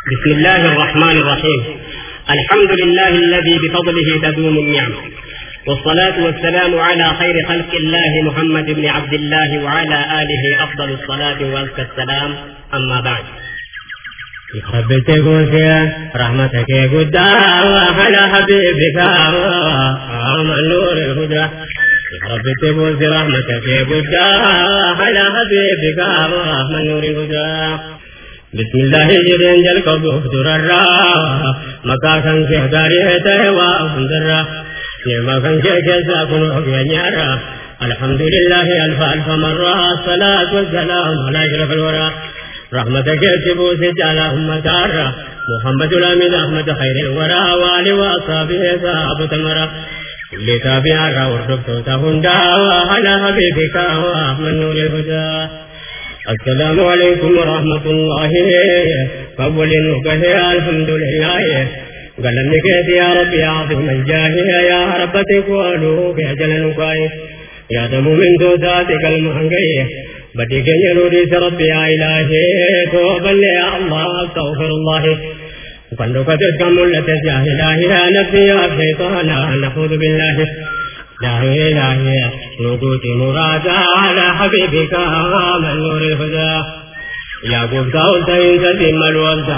بسم الله الرحمن الرحيم. الحمد لله الذي بفضله تدوم النعمة والصلاة والسلام على خير خلق الله محمد بن عبد الله وعلى آله أفضل الصلاة وأزكى السلام. أما بعد. رب تقول رحمتك قد على حبيبك من نور الهدى. رب تقول رحمتك قد على حبيبك من نور الهدى. بسم الله جرين جل قبوف دررا مكا كان في داري تهوا فندرا نعم كان في كيسا كنو نيارا الحمد لله ألف ألف مرة الصلاة والسلام على أشرف الورى رحمتك تبوس على أمة محمد الأمين أحمد خير الورى وآل وأصحابه صحابة تمرا كل تابع وردبت تهندا على حبيبك وأحمد نور الهدى السلام عليكم ورحمة الله. فأول وكهي الحمد لله قال لك يا ربي عظيم الجاه. يا رب تقولوا يا جلال يا دم من دوساتك المهنجية بدي كن يرودي ربي يا إلهي. توبا يا الله استغفر الله. وقد قد كملت يا إلهي. يا نفسي يا شيطانا نعوذ بالله. لاہے لاہے نوگو تینو راجا لحبیب کا منور الہدا۔ یا گوزا ہوتا ہے انتظیم ملوک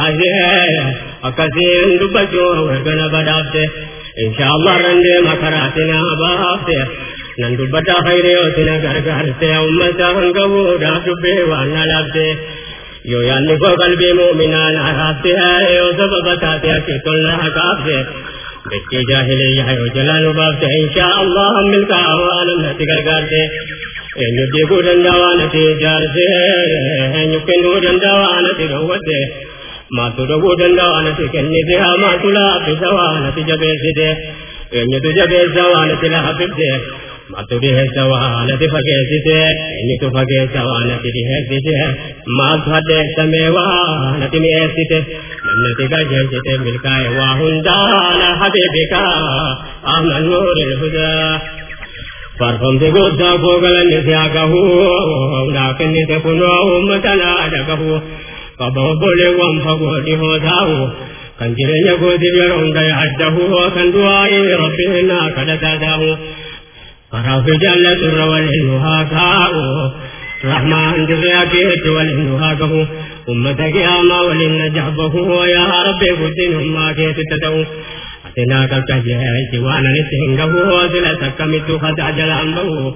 اندو بچوں ورگن بڑھاتے انشاءاللہ رندے مکراتنا باپتے نندو بڑا خیرے ہوتنا گھر امتا ہنگو راجو بے لابتے یو یعنی کو قلبی مومنان آراتے ہیں یو سب بتاتے کہ تلنا حقاب سے allah milkaa waan natti gargaarte eenyu diiguu danda'a waan ati ijaarte eenyu kennuu danda'a waan ati dhowwatte maaltu dhowwuu danda'a waan ati kennite maaltu laaffisa waan ati jabeessite eenyutu jabeessa waan ati laaffifte maaltu dhiheessa waan ati fageessite eenyutu fageessa waan ati ندی زوان دغلو ڈاکو دیا ڈوندا جاؤ رب جلت والنها كاو رحمان جزاك والنها كهو أمتك يا مولين جحبه ويا رب قسم ما كيت تتو أتناك الكجيش وانا نسهنه وزلتك متخد عجل أنبه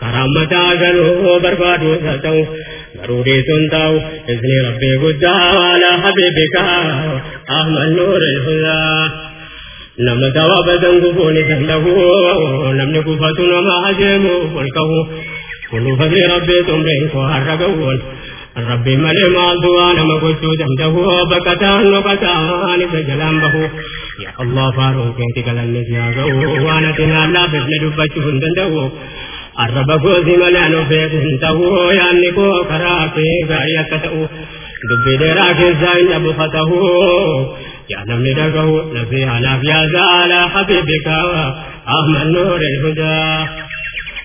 کرامتا گلو بربادو سلتو ضروری سنتاو اذن رب گدعا على حبیبکا احمد نور الحلا nuuril hudaa nama tawaabatan gufuun isan lahu namni gufatu nama ajeemu ol qabu kunu fadli rabbii xumreen koo har'a gawwoon rabbi malee maaltu waa nama gochuu danda'u bakkataan noqataan isa jalaan bahu yaa allah faaruun keeti galanni si haa ga'u waan ati naan laafifne dubbachuu hin danda'u arraba koosi malee an ofeef hin ta'u yaanni koo karaa kee gaarii akka ta'u dubbii dheeraa keessaa hin dhabufa ta'u yaa namni dhagahu nafi anaaf yaa zaala habiibika ahmad nuuril hudaa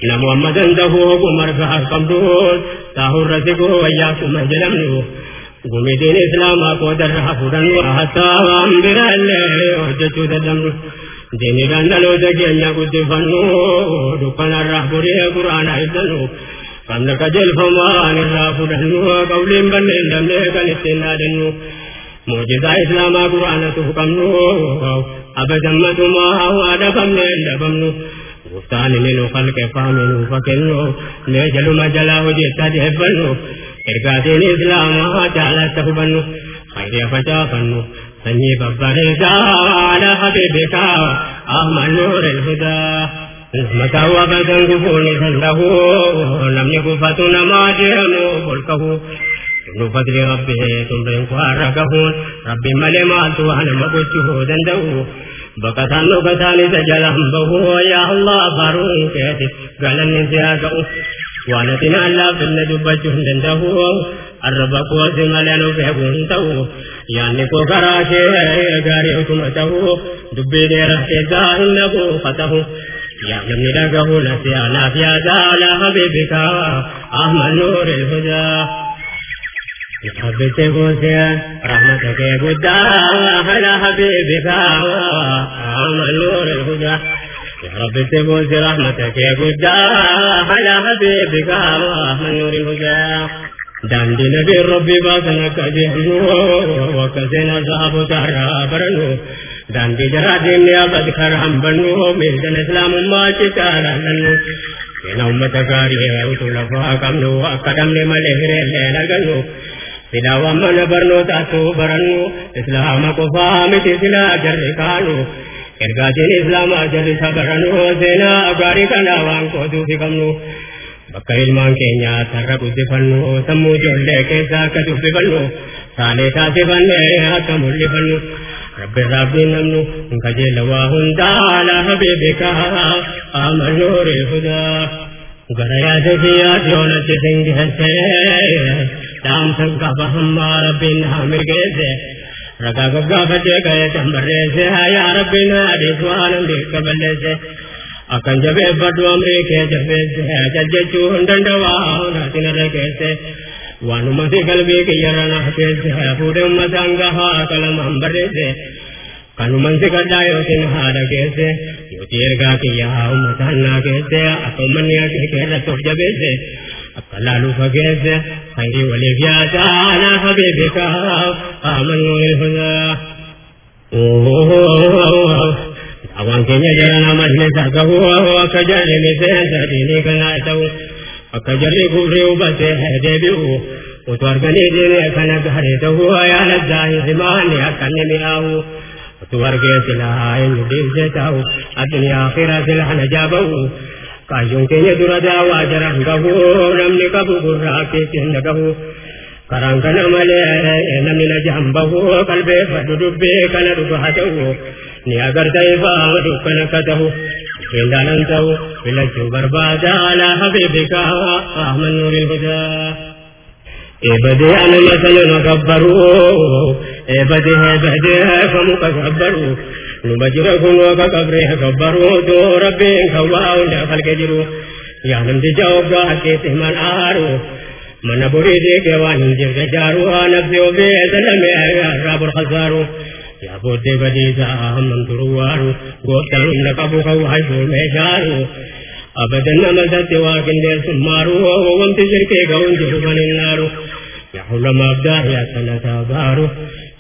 namu amma danda'u ogummaa argaa qabduun taahurra sigoo wayyaa kuma jedhamnu gumitiin islaamaa qoodarraa fudhannu mucizaa islaamaa quraanatu qabnu abajammatumaa hawaa dhabamne hin dhabamnu guftaan minuu qalqeffaaminuu fakkennu mee jaluma jalaa hojjechaa deeffannu ergaatiin islaamaa jaalatta hubannu khayriya facaafannu sanyii babbareedaa lafa bebekaa amma nuuril hudaa Mataa waa kan gufuun hin danda'u namni gufatu namaa deemu ol kahu. Fadli rabbi tumreen ku har'a gahuun rabbi malee maaltu waa nama gochuu danda'u baqataan dhugataan isa jalaan bahu yaa allah baruun keeti galanni si haa ga'u waan ati naan laaffinne dubbachuu hin danda'u arraba koosi malee nu beekuu hin ta'u yaanni koo karaa kee gaarii utuma ta'u dubbii dheeraa keessaa hin dhabuufa ta'u yaa namni dhagahu nasi anaaf yaa zaala habiibika ahmad nuuril hudaa ثبت بوسيا رحمتك يا قدا على حبيبك من نور الهدى يا رب تبوس رحمتك يا قدا على حبيبك من نور الهدى داندي نبي ربي باسنك جهنو وكسنا صاحب تارا برنو داندي جرا دنيا بد خرام بنو ملدن اسلام ما چتارا ننو كنا امت غاري وتلفا كمنو اقدم ملهر لنگنو sila പിന്നെ അവമ്മന പറഞ്ഞു താത്തു പറഞ്ഞു ഇസ്ലാമ കുഫാമിച്ച് ചില ജറി കാണു. എർഗാജിൻ ഇസ്ലാമ ജറി സബറണു സേന അഗാരി കണ്ടാവാൻ കൊതുസിക്കുന്നു ബക്കയിൽമാൻ കേഞ്ഞ തറ ബുദ്ധിപ്പണ്ണു സമ്മൂജുള്ള കേസാക്ക ദുബിപ്പണ്ണു താനെ താത്തി പണ്ണേ ആക്ക മുള്ളിപ്പണ്ണു رب ربي نمنو انكجل وهم على حبيبك آمن نور الهدى غريا جديا جونة جنگ حسين دام سنگا بہم مار بن ہم گیسے رگا گگا بچے گئے چمبرے سے ہا یار بن ہری سوال دیکھ بلے سے اکن جب بڈو میرے کے جب سے جج چون ڈنڈا وا نا تن رے کے سے وانو مسی گل بھی کے یرا سے پورے م سنگا ہا کل سے کنو من کر جائے اسے نہاڑا کیسے یو تیر گا کہ یہاں مطلعہ کیسے اپا من یا کہہ رہا تو جبے سے الطلال فقيزه خيري والإفياد أنا حبيبك آمنوا الهدى أوان كن يجرنا مجلسك هو وكجل مثل سدينك ناتو وكجل كفر وبسيح دبيه وتورغني دينك نبهرته ويا للزاهي زماني أكن مئاه وتورغي سلاحين يدين جتاه الدنيا آخرة سلح نجابه کائیوں کے یدر دا واجران گہو رمل کبو برا کے کن گہو کران کن ملے این من جہم بہو قلبے فدر بے کن رگہ جہو نیا گر دائفا رکن کدہو ویلانن تاو ویلچو بربادا لا حبیبی کا آمن نوری بجا اے بدے انا مسلو نگبرو dhiibsee ta'u addunyaa akhiraa silaa najaabahu kaayyoon keenya dura daawaa jaran gahu namni qabu gurraa keetiin nagahu karaan kana malee namni na jaambahu qalbeeffadhu dubbii kana dhugaa ta'u ni agarta ifaa dukkana akka ta'u qindaanan ta'u filachuu barbaada alaa habiibika ahman nuuriin hudaa eebadee ana masalana gabbaru eebadee eebadee famuka gabbaru numa jira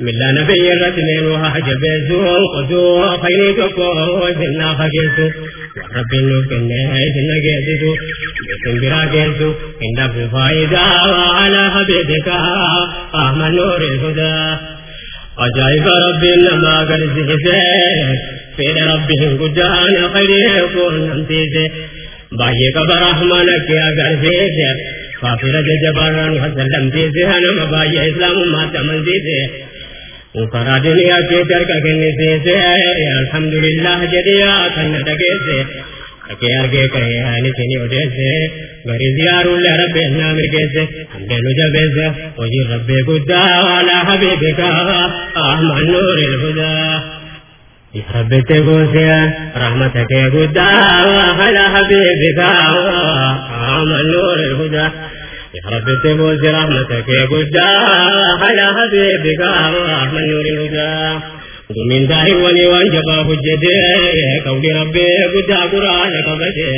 من لا نبي الرسمين وحجبزو قدو خيني تقو سنا فقيزو رب النور كنه سنا قيزو بسم براقيزو إن دفو فايدا على حبيبك. أحمد نور الهدى. عجائب رب لما قد زهزه فين ربهم قدان خير يكون نمتيزة. بايه قبر رحمنك يا قرفيزه فافرة جباران وسلم تيزه نما بايه إسلام ما تمنزيزه کے ترک کرنے سے الحمد دگے ake arge kare ani tini odese gari ziyaru le rabbe na mirgese ande nu jabese oji rabbe gudda ala habibika ahman nuril huda ya rabbe te gose rahmatake gudda ala habibika ahman nuril huda يا رب تبوز رحمتك يا قدا على حبيبك أحمد نور الهدى ومن داهي ولي وانجبا حجدي قول ربي قد قرآن قبدي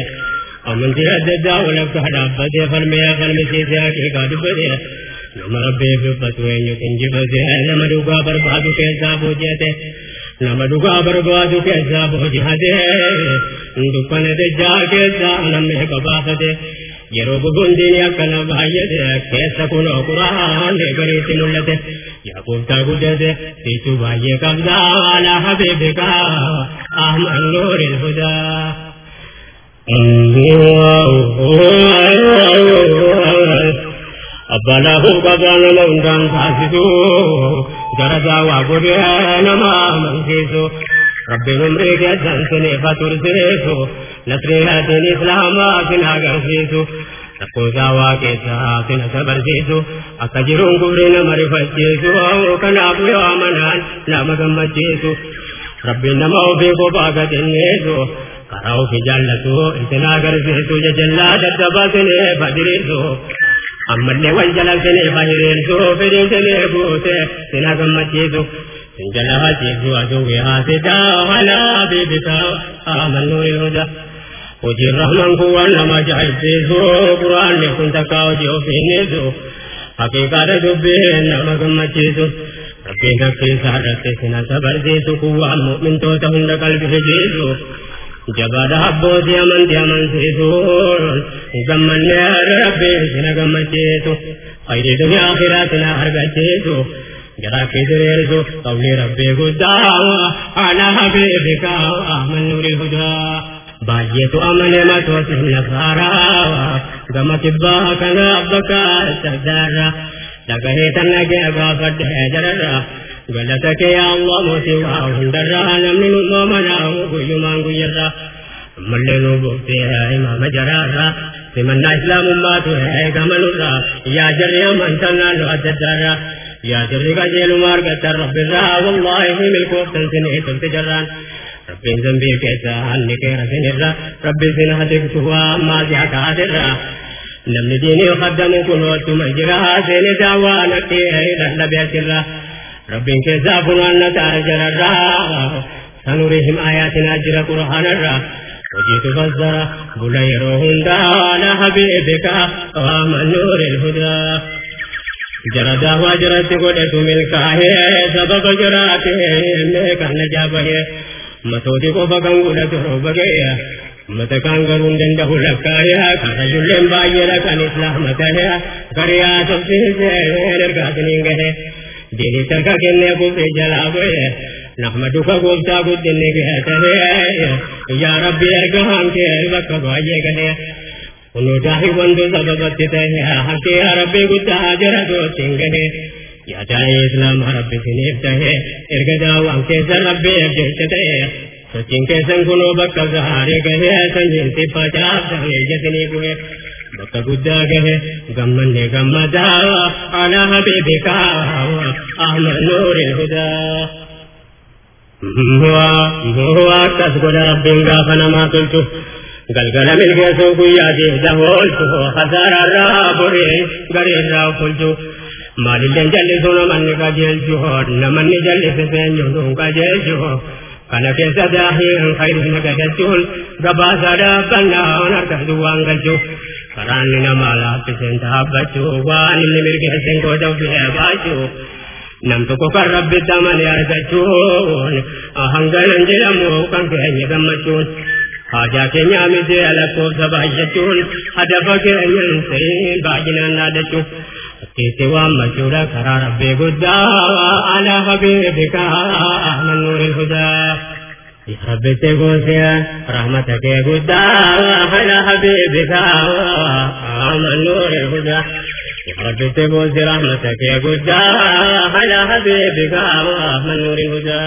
ومن تهدد ولك حدابتي فالمي فالمسي سياكي قادبتي نما ربي بفتوين يكنجبتي نما دوقا بربادو كيسا بوجيتي نما دوقا بربادو كيسا بوجيتي دكان دجا كيسا نمي قبافتي ಎರೊಬ್ಬುಗೊಂದಿನಿಯಕ್ಕನ ಬಾಯ್ಯದ ಕೇಸ ಪುನೋ ಕುರಾನೆ ಬರೀತಿನುಳ್ಳದೆ ಯಾಕುಂಟಾಗುತ್ತದೆ ಸೀತು ಬಾಯ್ಯ ಕಬ್ದಾಲ ಹಬೇಬೇಕ ಅಹಮನ್ನೂರಿಲ್ ಹುದ ಅಬ್ಬಲಹು ಭಗವನ ಉಂಡಾನ್ ಸಾಧಿಸು ದರದಾವ ಗುರಿಯ ನಮ ಮಂಗಿಸು ربهم ريقة سنسني فاتور سريسو نصريات الإسلام أكن أغر سيسو تقوزا واكيسا أكن سبر سيسو أكجرون كبرين مرفت سيسو أو كناب يوامنان نامكم سيسو ربنا موفي قباقة سيسو قرأوا في جلسو انتنا أغر سيسو ججلا دباسني فدريسو അമ്മന്റെ വഞ്ചലത്തിനെ പഹിരേൽസോ പെരിന്തനെ പൂത്തെ തിനകം മറ്റേതു bahiriirsu fedhiinsinee guute sina gammachiisu sin jala hachiisu aduwwi haasidaa halaa bibisaa amanuu ilhuda hojiin rahman kun waan nama ajaa'ibsiisu quraanni kun takka hojii ofiinnisu haqiiqaadha dubbiin nama gammachiisu rabbiin takkiisaa irratti sina sabarsiisu kun waan mu'mintoota hunda qalbii hijiisu jabaadha abbootii amantii amansiisuun gammannee يراكدريرزو قولي ربي هدى على حبيبك یا جریا من تنا يا سرقة جلمار قتر رب الرهاب الله يهيم الكوف تنسني تنتجران ربي زنبي كيسا هل نكير سنرى ربي سنهدك سوى ما زيحك هاترى نم نديني وخدم كل وقت مجرى سن دعوى نكتيه إلى لبيا سرى ربي كيسا فنوان نتار جرى سنريهم آياتنا جرى قرحان الرى وجيت فزرى بلير هندى على حبيبك وآمن نور الهدى. جردا ہوا جرت کو ڈے تو ملتا ہے۔ سبب جراتے میں کہنے جا بہے متوتی کو بگنگو نہ تو بگے مت کانگرون دند ہو لگتا ہے کھڑا بائی رکھن اسلام کرے کریا سب سے زیر گاتنی گئے دینی سرکا کنے کو بھی جلا گئے نحمد کا گوشتا کو دنے کے ہے یا رب یہ گہان کے وقت بھائیے گئے گہ گمن دکھا سد گنا galgala milkeessuu guyyaa deemsa oolchu hasaararraa borii gariirraa oolchu maalilleen jallisu namanni qajeelchu namanni jallise seenyuun qajeelchu kana keessa daahiin khayri nagadachuun gabaasaa dhaabbannaan harka duwwaan galchu karaanni namaa laaffiseen dhaabbachuu waan inni mirgeessin gooda ofii baachuu nam tokko kan rabbitti amane argachuun hanganan jedhamu kan keenya gammachuun haajaa keenya miti lakkoofsa baay'achuun hadafa keenya hin baay'inaan dhaadachuun Itti waammachuudha karaa rabbii guddaa ala habiibika ahmad nuuril hudaa. ربي تقوسيا رحمتك يا قدا على حبيبك من نور الهدى يا ربي تقوسي رحمتك يا قدا على حبيبك من نور الهدى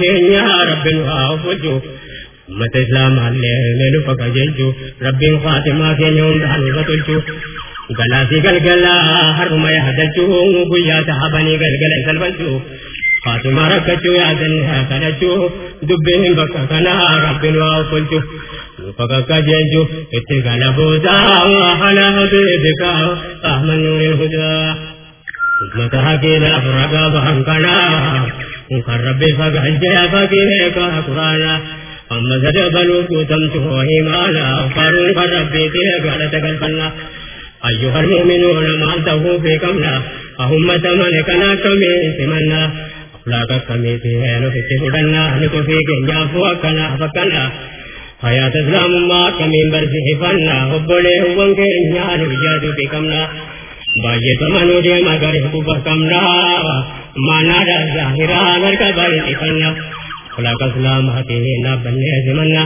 keenya hundaan irra tolchuu galaasii galgalaa haruma yaadachuu guyyaa sahabanii galgala salphachuu faatimaa rakkachuu yaadan kadhachuu dubbiin bakka kanaa rabbiin waa ofolchuu nufa kakkajeelchuu itti galabootaa ala habiibika ahmad nuuril hudaa ummata hakiidhaaf ragaa bahan kanaa kan rabbi fagaajee fakiikaa quraanaa amma sadabaluuf guutamtu himaana faaruun kan rabbiitii galata galfannaa أيها من كنا كمي سمنا اسلام ما كمي برسي فنا حب لهم كي نجار وجاد بكمنا باجے کمانو دے مگر حکوبہ کمرا مانا دا ظاہرہ مرکا بائی تکنیا خلا کسلا مہتے نا بننے زمنا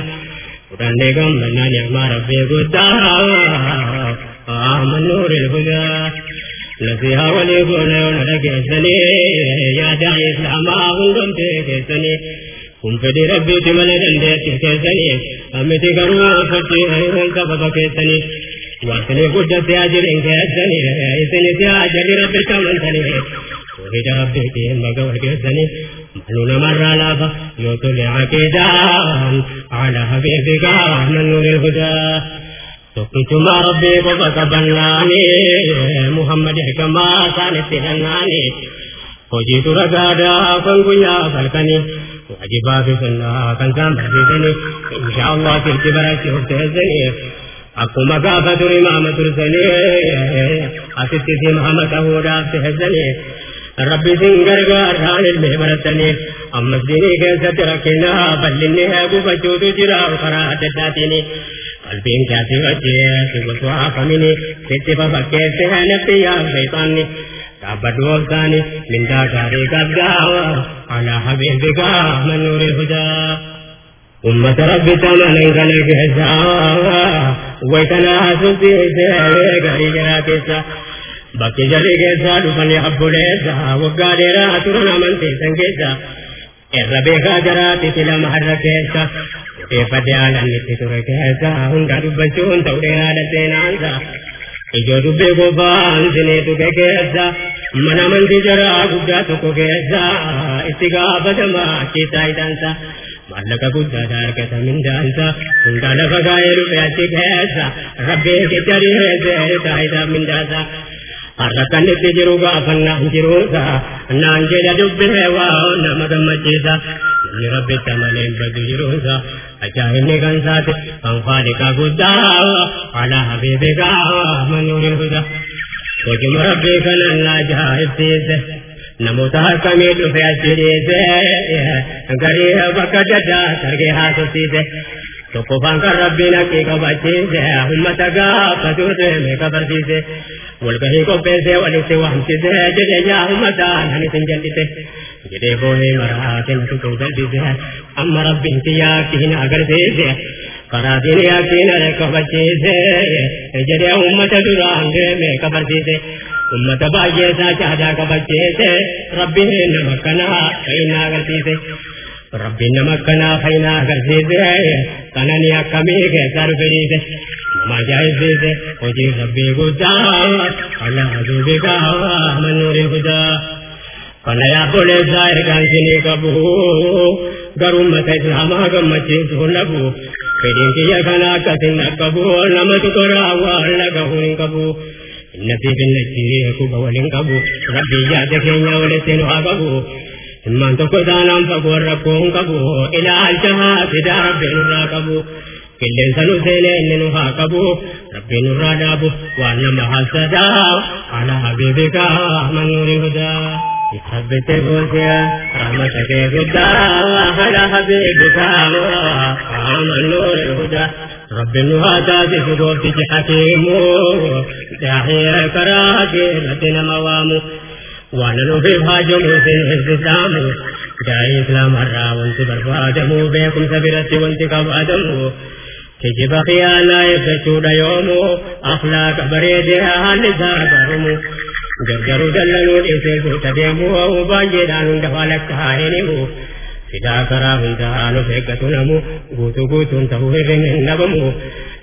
قرآن دے گم بننا نعمہ ربی گتا آمن نور الہدا نصیحہ ولی گونے ونرکی سنے یادا اسلام آغندم تیکے سنے کم فدی ربی تمنے دندے تیکے سنے امیتی کروا فتی غیرون کا بکے سنے واسلے گوڈ سے اجر ان کے اجنے ہے اس نے سے اجر رب کا من تھنے ہے وہ جا رب کے مگ ور کے تھنے بھلو نہ مر رہا لبا یو تو لے ا کے جا۔ اعلی ہے بے گا نن نور ہو تو کی تم رب کو بتا بنانے محمد کے کما سان سے ہنانے ہو جی تو رگا دا پنگویا سرکنی واجبات سنا کنجان بھی دینے انشاءاللہ پھر کی برائے کی ہوتے ہیں۔ Akkuma gaafa ture imaama tursanii asitti si imaama ta'uudhaaf teessanii rabbi isin gargaaraan ilmee baratanii ammas diinii keessatti rakkinaa bal'inni gufachuutu jira karaa adda addaatiin qalbiin kaasii wajjee si gosu haafamini sitti fafakkeesse nafti yaa shayxaanni dhaabbadhu obsaani mindaa gaarii qabdaa alaa habiibikaa manuuri hudaa أمة ربي تمنى كيسا ويتنا سنتيسا غري جرا كيسا. بكي جري كيسا دفني أبو ليسا. وقادرا ترنا من تيسا كيسا. الربيخا جراتي تلا محر كيسا. كيف ديالا نتي تر كيسا. هندا دبنشون تورينا دسينا ijoo dubbee qofaan sineetu keessa mana amantii jaraa guddaa tokko keessa itti gaafatamaa keessaa idaansa ባለቀ ጉዳዳር ከተም እንዳንሳ እንዳለ ፈጋየሉ ያቺ ከሳ ረቤ ከጀሪ ታይታ ምንዳሳ አረከን ጅሩ ጋፈና እንጅሩሳ እና እንጀለ ዱብረ ዋው ነመ ገመቼሳ inni rabbi tamalee badu jiruunsa ajaa'ibni kan saate kan faalikaa guddaa alaa habiibigaa manuuriin huda hojuma rabbii kanan na ajaa'ibsiise نموتا سمیت فیصلے سے غریب وقت جا کر کے حاصل سے تو طوفان کا ربنا کی کا بچے سے ہمت گا قدر سے میں کا بردی سے ملک ہی کو پیسے والی سے وہم سے سے جدے جا ہمت آنی سن جلدی سے جدے بوہے مراتن شکر دردی سے ام رب انتیا کین اگر دے سے قرادین یا کین رکھ بچے سے جدے امت دران دے میں کا بردی سے ثم تبعيتك هداك بجيت ربي إن مكنا فإنا غرسيت ربي إن مكنا فإنا غرسيت كنني أكميك سرفريت ما جايزيت وجي ربي قدا على حدودك من نور الهدى فلا يقول الزائر كان جنيك أبوه قرمة إسلاما قمتين تغلبوه فإن كي يكنا كتن أكبوه لما تقرأ وألقه إنكبوه tokko taanaan fagoo rakkoo hin qabu ilaalcha haa fidaa rabbii nurraa qabu qilleensa nu seenee inni nu haa qabu rabbii nurraa dhaabu waan nama hasadaa ala habiibikaa manuuri hudaa ثبت بوسيا رحمتك قدا على حبيبك آمن نور الهدى رب النهاتا تفقوف حكيم داعي كراهك لدينا موام وأنا في هاجم في الإسلام. داعي إسلام الرا وانت برفادم بكم سبرت وانت كبادم تجب خيانا يفتشون يوم أخلاق بريدها لسا برمو gargaru dallanuu dhiisee guuta deemuu baay'eedhaan hunda fidaakaraafidaalu feeggatunamu guutuu guutuun ta'uu hir'inni hin dhabamu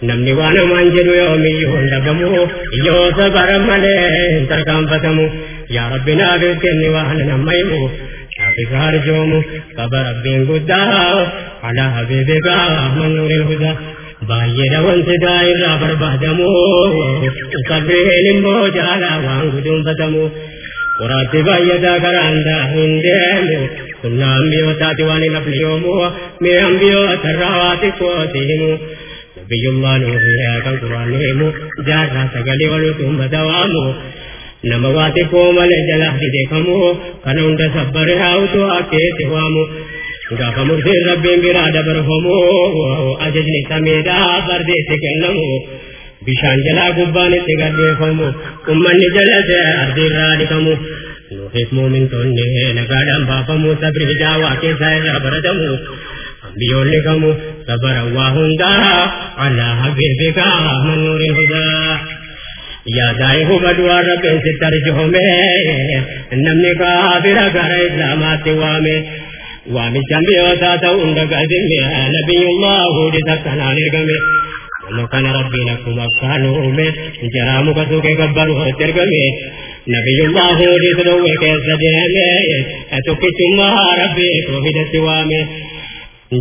namni waan homaan jedhu yoomiyyuu hin dhagamu yoo sabara malee hin tarkaanfatamu yaa rabbi naaf kenni waan nammayu شافك أرجوم فبرب قدا على حبيبك من نور الهدى بايدا وانت دائر بربادمو تصبرين موجالا وان قدوم بدمو ambiyootaati waan hin hafne yoomu mee ambiyootarraa waa xiqqooti himu نبي الله نوح كان قرآن نهمو جارة سقلي ولتهم بدوامو malee jala hidheekamu kana hunda sabbaree haawutu akkeetti waamu gaafa murtiin rabbiin biraa dabarfamu ajajni samiidhaa fardeetti kennamu بشان جلا گبانے سے گر دے فمو کمانی جلا سے اردر راڑی کمو نوحیت مومن تو نے نگاڑم باپمو سبری جاوا کے سائر بردمو انبیوں نے کمو سبر واہن دا اللہ بے بے گا منوری ہدا یاد آئے ہو بدوار ربین سے ترجہ میں، نم نے کہا بیرا گھر اسلامات وامے۔ وامی چمبی وزادہ انڈا گزمی نبی اللہ ہو جیسا کنانے گمے۔ ولقد ربنا كما كانوا من جرام كسوك كبر وترقمي نبي الله لذنوه كسدامي أتوكت ما ربي كوهد سوامي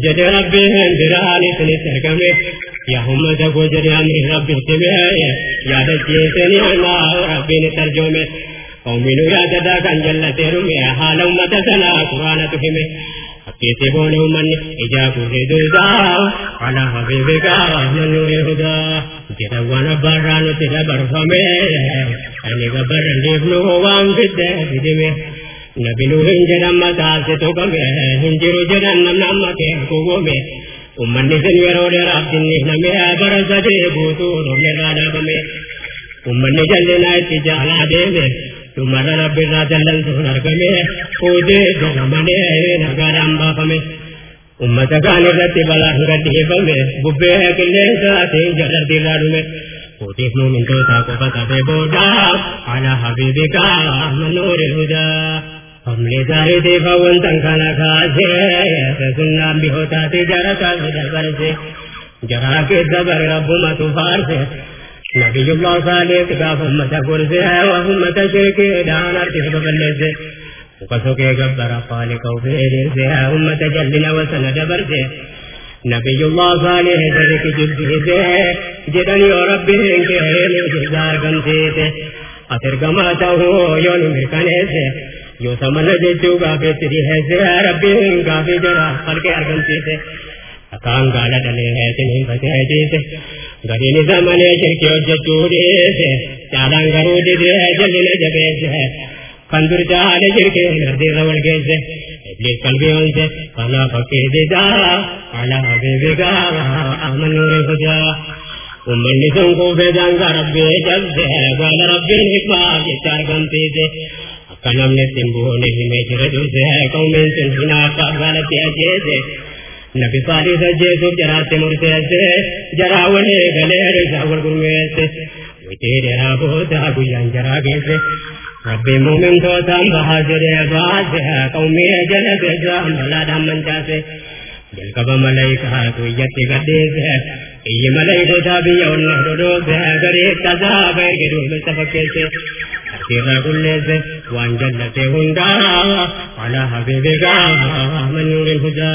جد ربي هندراني سنترقمي يا هم دقو جري أمر ربي سمعي. يا دسي سنعنا ربي نترجمي. أؤمنوا يا جدا كان جلت رمي حال أمة سنا قرآن تهمي يتبون من إجاب هدودا على حبيبك من يهدى تتوان بران تتبر فمي أنك بران لبنه وانفد بدمه നബിനു ഹിഞ്ചനമ്മ ദാസത്തുകമേ ഹിഞ്ചിരു ജനന്നം നമ്മ കേൾക്കുകമേ ഉമ്മന്നിസൻവരോട് റാബ്ദിന്നി നമ്മെ ബറസതേ ഭൂതൂറുമേ നാടകമേ ഉമ്മന്നി ജല്ലിനായി ജാലാദേവേ جرا کے دبر رب مت سے نبی جب لو سالے کتاب امت نبي الله صالح كتابهم تقرزها وهم تشركي دعانا تسبب اللزه وقسوكي قبر خالق وفيرزها هم تجلل وسند برزه نبي الله صالح ذلك جبزه جدن وربه انك هيم جزار تے۔ اثر گماتا ہو یو قماته کنے سے۔ یو سمن جدو قابل تريحه ربه انك قابل جرار خلق ارقنسيته اقام قالت بچے تنهم فتحجيته گرین زمانے شرکی وجتوری سے چادان گرو دی دی جلل جبیز ہے کندر جہال شرکی ونردی روڑ گیز ہے ابلیس قلبی ان سے فلا فقی دی جا فلا حبیب گا آمن نور خجا امن نسان کو بیدان گا ربی جب سے گوال ربی نکما یہ چار گنتی سے قلم نے سنبو نہیں میں جرجو سے قومی سنبنا کا غلطی اجیز نبی پاری سجے سو جرا سے مرتے سے جرا ونے گلے رے جاور گروے سے وی تیرے رابو دا گویان جرا گے سے رب مومن تو تم بہاجر باز قومی جن سے جا ملا دام منجا سے دل کا ملائی کہا تو یتی گدے سے ای ملائی کو دابی اون لہ دو دو سے گری تزا بیر گی دول سبکے سے تیرا گلے سے وان جنتے ہنگا والا حبیبی گا من یورن ہجا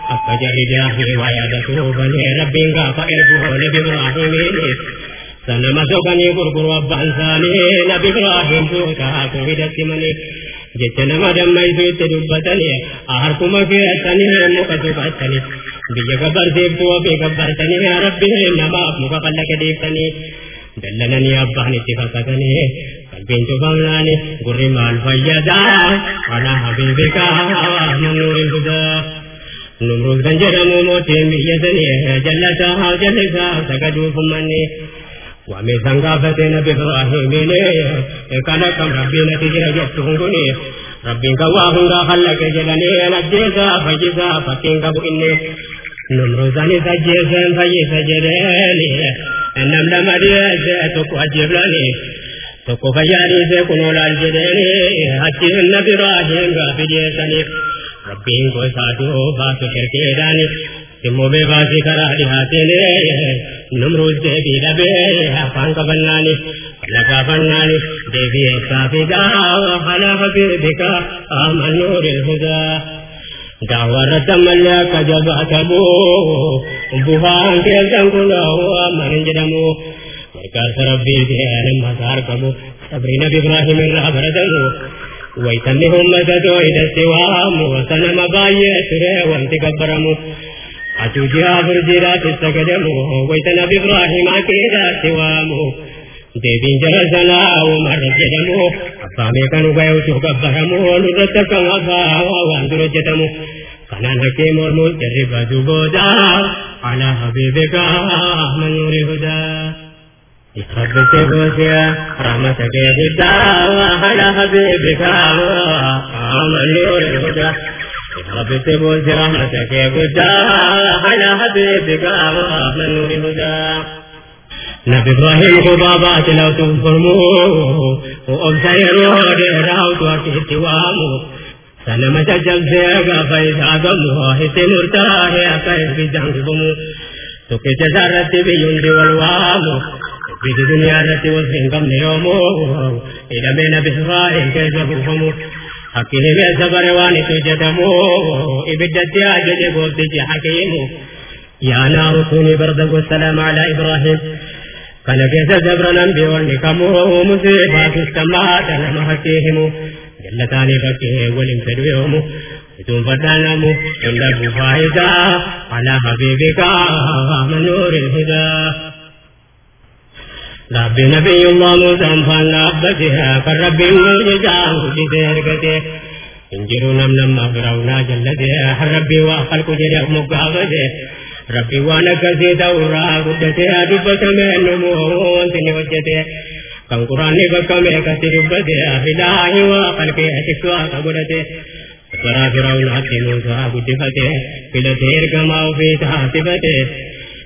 فاستجرده ويده بني رب قاف إرجوه لبإبراهيم سنمسو بني قرقر وبعن ثاني لبإبراهيم شوكا كويدة مني jecha nama dammaisuu itti dubbatanii harkuma fe'atanii muka dubatanii biyya gabarteeftuu ofii gabartanii rabbii namaaf muka fallaka deeftanii dallananii abbaan itti fakkatanii qalbiin cufamnaanii gurri maal fayyadaa alaa habiibikaa nuuriin dhugaa. Numruus kan jedhamu mootiin biyya sanii jallataa jallisaa sagaduuf ummanni waamee san gaafate nabi ibraahimiin kan akkam rabbiin ati jira jettuun kuni rabbiin kan waa hundaa khallaqe jedhanii ajjeesaa fayyisaa fakkiin qabu inni numruusanis ajjeeseen fayyisa jedheeni nam lama dhiyeesse tokko ajjeeflani tokko ربین کو ساتھو بات کر کے دانے تمو بے باسی کرا لیا تیلے نمروز دے بھی ربے ہاں پانک بنانے، لگا بنانے، دے بھی ایسا ہاں بھی دا حالا حبی دکا آمن نور الہدا۔ داور تمنا کجب اتبو بوہاں کے زنگنا ہوا مرنج دمو مرکا سرب بھی دے نمہ دار کبو سبرین ابراہیم رہ بردنو ويتمهم مددو إذا السوام وسنم باية سره وانتكبرمو أتوجها فرجرات السقدمو ويتنا بإبراهيم عكيدا سوامو deebiin jara sanaa uumarra jedhamu affaamee kan gayuutu gabbaramu nurratti akka hafaa waan dura jedhamu kanaan hakkee mormuus jarribatu booda alaa habiibika رحمتك بدا على حبيبك من نور الهدى ربك بوسيا رحمتك بدا على حبيبك من نور الهدى نبي إبراهيم خضابات لو تنفرموا وأبصيروا ديراوت وكيت وامو سنما تجلسيغا فإذا قموا هتي مرتاح أكيد في جنبهم تكي تزارت بيون دي والوامو في الدنيا ذات وزن قم يوم إذا بين بسرائي كيف الحمور حكيه بأسفر واني تجدمو إبدا تياج جبوب تجي حكيمو يا نار كوني بردك السلام على إبراهيم كان كيس زبرا نبي والنكمو مصيبا تستمات لما حكيهم جلتاني فكيه ولم تدويهم ثم فتنمو كن لك فائدا على حبيبك من نور الهدى hidaa rabbi nabiyyummaa muusaan faan dhaabbateha kan rabbiin muujijaan guddisee ergate injiru nam namma firawnaa jallate rabbii waa qalqu jedhe moggaafate rabbi waan akkasii ta'urraa guddatee dubbatame numu wanti ni hojjete kan quraanni bakka meeqatti dubbate filaahi waa qalqee atiksu akka godhate bara firawnaatti muusaa guddifate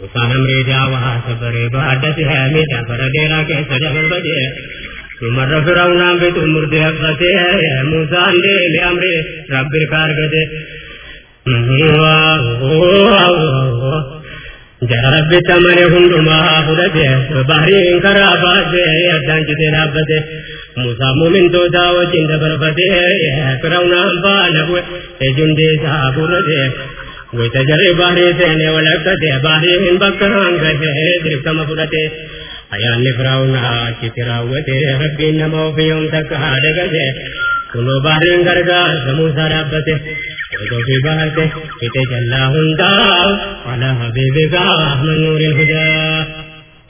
دکانم رے جا وہاں سبرے بہادت ہے میرا بڑا ڈیرا دے موسا wayita jarri bahrii seene walakkate bahriin bakka hangate dirqama fudhate ayyaanni firawnaa achitti raawwate rabbiin nama ofii yoom takka haadha gate kunoo bahriin gargaarsa muusaa dhaabbate وفي بهته يتجلى هندا على حبيبك من نور الهدى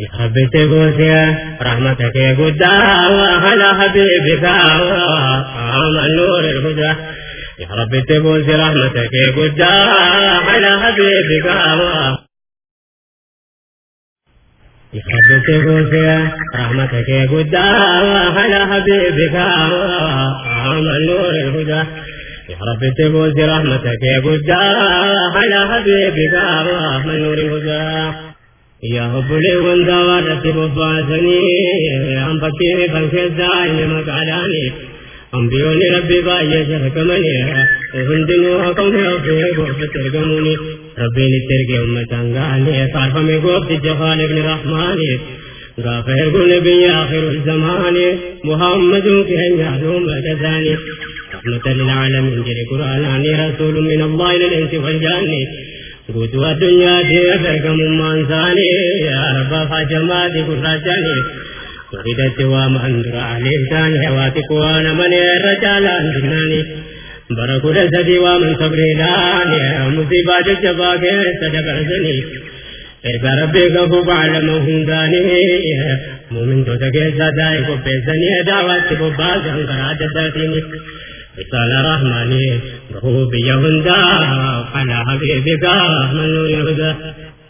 يا رب تقوسيا رحمتك قدا على حبيبك من نور الهدى يا رب تقوسي رحمتك يا قدا على حبيبك. يا رب تقوسيا رحمتك يا قدا على حبيبك. من نور الهدى. يا رب تبوز رحمتك يا قدا على حبيبك. من نور الهدى. يا رب لي وندا ورتب باسني أم بكير فالكزا إنما قالاني أم بيوني ربي باية شركمني وهندنو قوم يوفي قوف ترقموني ربي نترقي أمة قالي فارفمي قوف تجفال ابن رحماني غافر قل بي آخر الزمان محمد كهن يعلوم كذاني رحمة للعالمين جل قرآن رسول من الله للإنس والجان قوتوا الدنيا تيفك من ثاني يا رب فاجماتي قرآن وردت ومن در عليه ثاني حواتك وأنا من الرجال بركو سدي ومن صبري لاني مصيبات الجباك صدق رسني erga rabbii gafuuf alama hundaanii muumintoota keessaa daa'e qopheessanii daawwaatti bobbaasan karaa adda addaatiin risaala rahmaanii gahuu biyya hundaa alaa habiibika man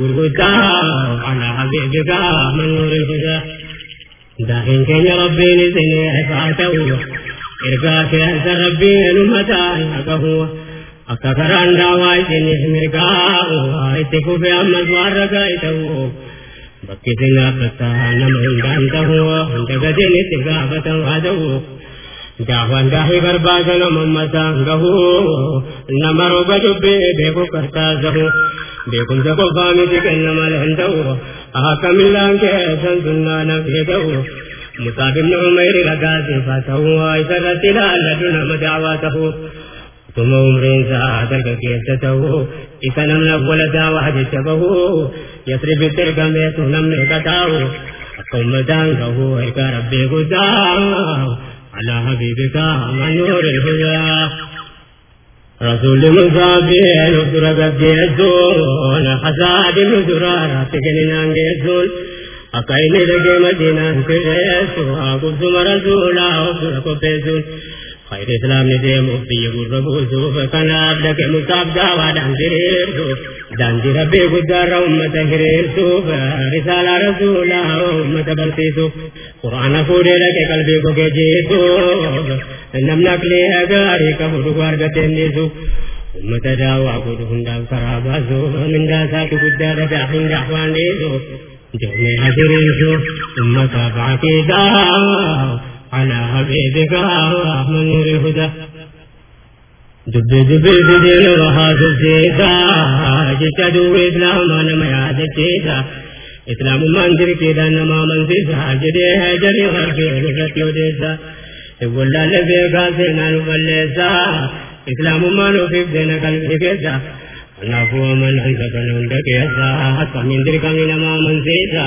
gurguddaa alaa habiibigaa manuurin fidaa daa'iin keenya rabbiin isin ifaa ta'u ergaa keessa rabbiin uummataa nagahu akka karaan daawaa isiniif mirgaa itti fufee ammas waan ragaa ta'u bakki isin dhaabbattaa nama hundaan ta'u hunda gadeen itti gaafatan haa ta'u zahu beekumsa qofaa miti kenna malee hin ta'u akka millaan keessan sunnaa nafee ta'u Musaab ibn Umayr ragaa siifaa ta'uu isarratti ilaalladhu nama daawaa ta'uu Tuma umriin isaa darga keessa ta'uu isa namni wala daawaa jecha bahuu yasribitti ergameetu namni qataa'u akka ummataan gahuu ergaa rabbii guddaa على حبيبك منور الهدى رسول مصابين ودرق الجيزون حساد النزرار تقننا نجيزون أقاين لقي مدينة كريسو أقبض مرسولا وفرق بيزون خير إسلام نديم في يقول ربوسو فكان أبلك مصاب دعوة دانجريرسو دانجي ربي قدار أمة هريرسو رسالة رسولا أمة برسيسو قرآن فوري لك قلبي کو جيسو نم نقلي أغاري كفر وارغة نيسو أمة دعوة قد هندا فراباسو من داسات قدار داخل دعوان نيسو جميع هجريسو أمة بعقيدة على حبيبك من نور الهدى دبي دبي بدين وها سيدا جتدو إسلام أنا ما يعدتيدا إسلام من دركيدا نما من سيدا جدي هجري غربي نفرتي وديسا يقول لبي قاسنا نفلسا إسلام ما نفيد دينا قلبي كيسا نفو من عندك نندك يسا حتى من دركني نما من سيدا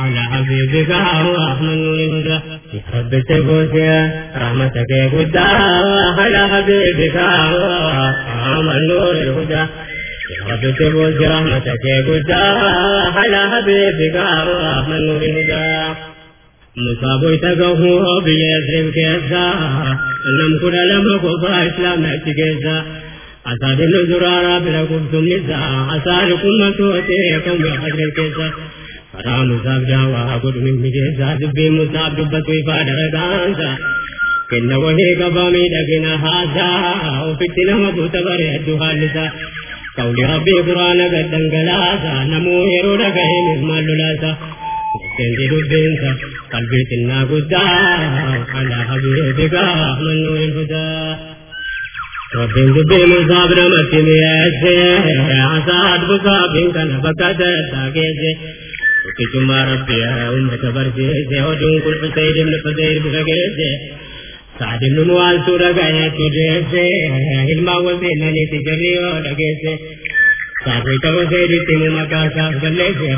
sinii goosa ala habiibika rahmannuuni hunda rabbitte goose rahmata kee guddaa ala habiibika rahmannuuni hunda ربك بوز رحمتك قدا على حبيبك من نور الهدى مصاب تقهو بيسرم كيسا لم كن لما قفا إسلام نتكيسا أساد النزرارا بلكم نساء أسالكم مسوتيكم بحجر الكيسا را مصاب جاوا گڈ میں مجھے زاد بے مصاب بتوئی پاڑ دانسا کنا وہی گبا میں لگنا ہاذا او پتنا مبوت برے دوحالسا قول ربی قران گدن گلاسا نمو ہیرو رگے سا لاسا کندی دین سا قلبی تنا گدا انا حبیبگا منو الہدا ربین بے مصاب رمت میں ایسے آزاد بکا بین کنا بکا دسا گیسے وكتما ربي أمة برسيسي ودون كل حسين بن حسين بكيسي سعد بن موال سورة قاية تجيسي علما وزينني تجري ودقيسي سعد توسيد تيمو مكاسا فليسي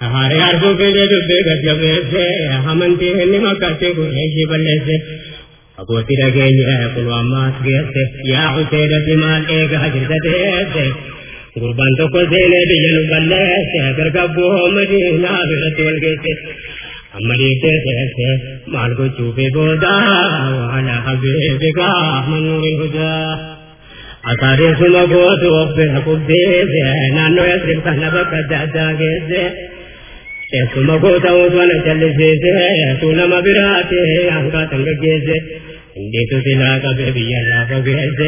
هاري عرفو في دبي قجبيسي همنتي هني مكاسي قريشي بليسي أبوتي رجيني أقول وما سكيسي يا حسين سمال إيك هجر تديسي قربان تكو زيني بيجن بليسي تركبوه ቁርባን ተኮሴነ ብየሉ በለሰ ገርጋቦ መዲና ብረት ወልጌሴ አመዴደሰሰ ማልጎቹ ቤጎዳ ዋላ ሀቤቤጋ መኑሪ ሁዳ አሳሬሱ መጎት ወቤ ቁቤሴ ናኖ የስሪብ ከነበቀዳዳ ጌሴ Eesuma goota uutuwana jalliseese tuulama biraate hanqaa tanga geesse indeetu silaa qabe biyya laafa geesse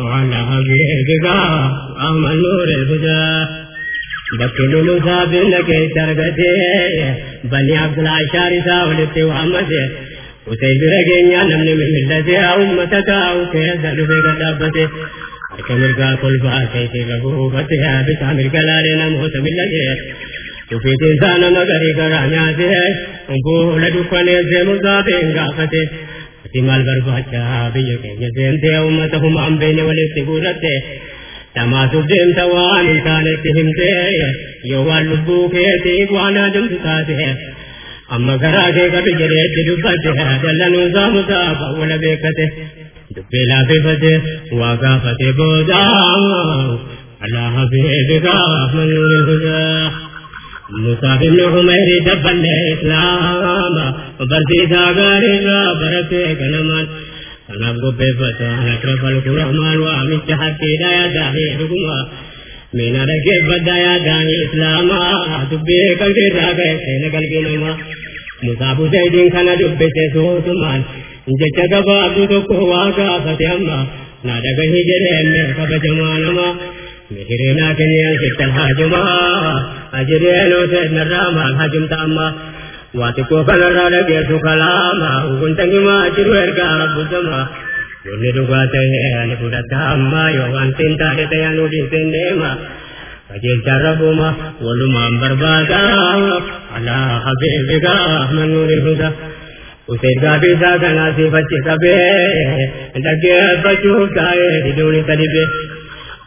وعلى حبيبك أمل نور الهدى بكل مسافر لك ترقتي بني عبد العشار ساولت وحمته وسيد رقين نمن من ملتي أمتك وكيس لبك دابته أركم القا كل فاتيتي بقوفتها بسامر كلالنا موت بالله وفي تنسان مغري كرانياته وبوه لدكني زي مصابين قافته استعمال برباچا بھی کے جزین دے امتہم عن بین ولی سگورت تماسب دیم توان انسانت ہم دے یوال لبو کے تیب وانا دم سکات ہے اما گرا کے کبھی جرے تلبت ہے دلن زام زاب اول بیکت دبیلا بے بد واگا فتح بودا اللہ بے بگا من الہدا مسافر عمر جب اسلام برسی داغر را گنمان سلام کو بے بسان اکرف القرحمان و آمد جہد کی دایا داہی حکمہ. مینا رکھے بدایا دانی اسلاما دبی کل کے داغے سے نکل نما. مسافر سے دن کھانا دبی سے سوت مان جچہ دبا عبدو کو واقع فتح امہ نادہ گنی جرے میں کب جمانما میرے ناکنیاں سے تلہا جمعہ أجرين وسيدنا الرامة الحجم تأما واتكو كان الرادة كيسو كلاما وكنت كما أجروا إرقى رب السما يولي دقاته لفدت أما يوان سنتا لتيانو دي سنما فجل شرفهما ولما بربادا على حبيبك من نور الهدى وسيد قابي ساكا ناسي فتش كبه دقى فتشوف تايه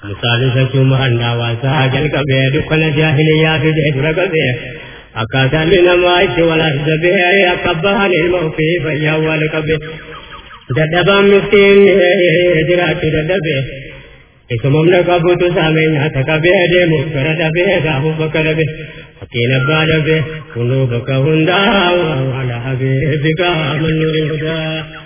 دوني تدبه misaalii sachuu mahannaa waasaa jalqabee dukkana jaahiliyyaa fidee dura qabee akkaataan namaa itti wal asdabee akka bahan ilma ofii fayyaa wal qabee dadhabaan miftiin jiraachuu dadhabee isumamna qabutu saamee nyaata qabee deemu gara dhabee gaafuu bakka dhabee fakkiin abbaa dhabee kunuu bakka hundaa ala habiibika mannuuri hudaa. ربي رسول ارجع كان رانو كبه إذا تكي جوم تو ولي كرو كبه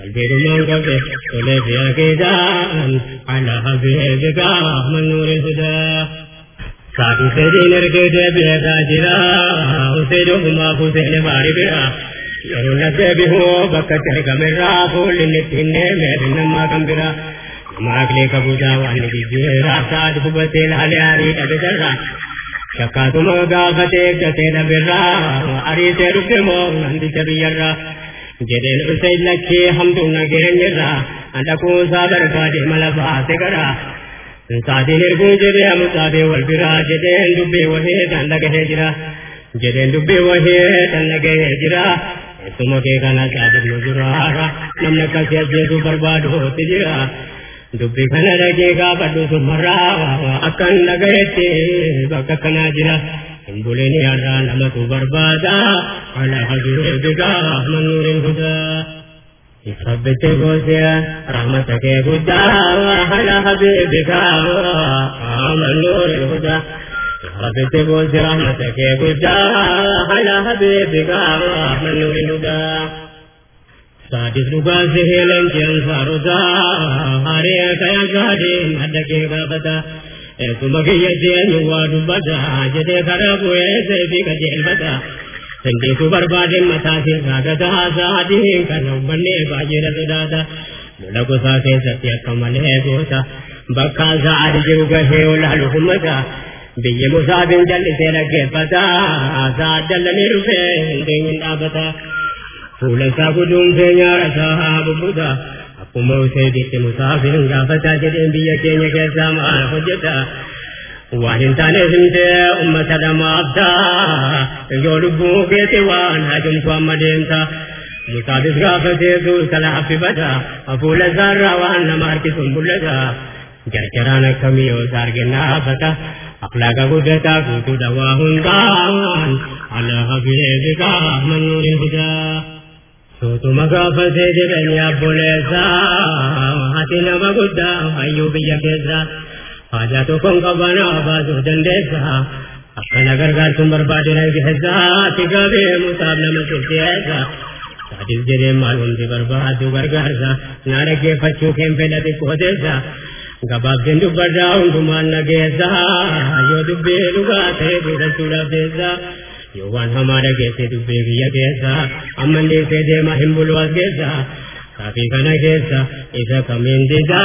اور كبه اچو ماني کا دے روپے چاہتا کبه البيرمان قبل ولف يا كيدان على حبيبك من نور الهدى سادي سيدين ارقد بيك جرا وسيدهما فسين باربرا يرون به بكتر كمرا فول نتين ميرن ما كمبرا ما أكلي كبودا وان بجيرا ساد فبتين على عري تبترا شكاتما غافتك saafirnu jiraara namni akkasii ajjeesuu barbaaduutti jira dubbii kana dhagee gaafadhu summarraa akkan dhagahetti bakka akkanaa jira بولين يا لما بربادا على حبيبك من نور الهدى رب تقوسيا رحمتك قدا على حبيبك من نور الهدى رب تقوسيا رحمتك قدا على حبيبك من نور الهدى سادس لقاسه لنك ينصار دا هاريك يا قادم هدك غابتا Eesuma kiyya jeenyu waa dubbata jedhee karaa bu'ee seefi qajeelfata. Sandeetu barbaade mataa sirraa gata haasaa adiin kan uummanni baay'eedha sodaata. lola gosaa keessatti akka malee goota bakkaan sa'aati jiru gahee olaalu ummata biyyi musaafin jallisee dhaggeeffata sa'a dallanii dhufee hin dhaabata fuula isaa guduunfee nyaara isaa bubbuta akkuma useeditti musaafin gaafata jedheen biyya keenya keessaa maal hojjeta waan hin taaneef himtee ummata lamaaftaa yoo lubbuu keeti waan hajumtu amma deemta musaafis gaafatee suuta laaffifata fuula isaarraa waan nama harkisuun mul'ata jarjaraan akkamii yoo isa arginnaafata akhlaaqa guddataa guutuudha waa hundaan ala habiibikaa mannuurin fidaa Sootuma gaafatee සෝතු මගාපසේ දෙමෙනිය බොලසා අතින මගුද්දා අයුබිය කෙසා ආජාතු කොංගවන ආබාසු දන්දේසා අකනගර ගල් සුම්බර පාඩේ ගහසා තිගවේ මුසාබ්ලම සුඛේසා සාදිල් ජනේ මාලුන් දිවර්බා දුවර්ගහසා නාරකේ පච්චු කෙම්පෙලති කොදේසා ගබා ගෙන්දු බඩාවුන් දුමන්නගේසා යොදු බේලුගා තේ බුදුසුර දේසා യൗവൻ ഹമാര കേസെ തുപ്പേ വിയ കേസ അമ്മന്റെ സേജെ മഹിംബുൽവാസ് കേസ കപികന കേസ ഇത കമിന്തിദാ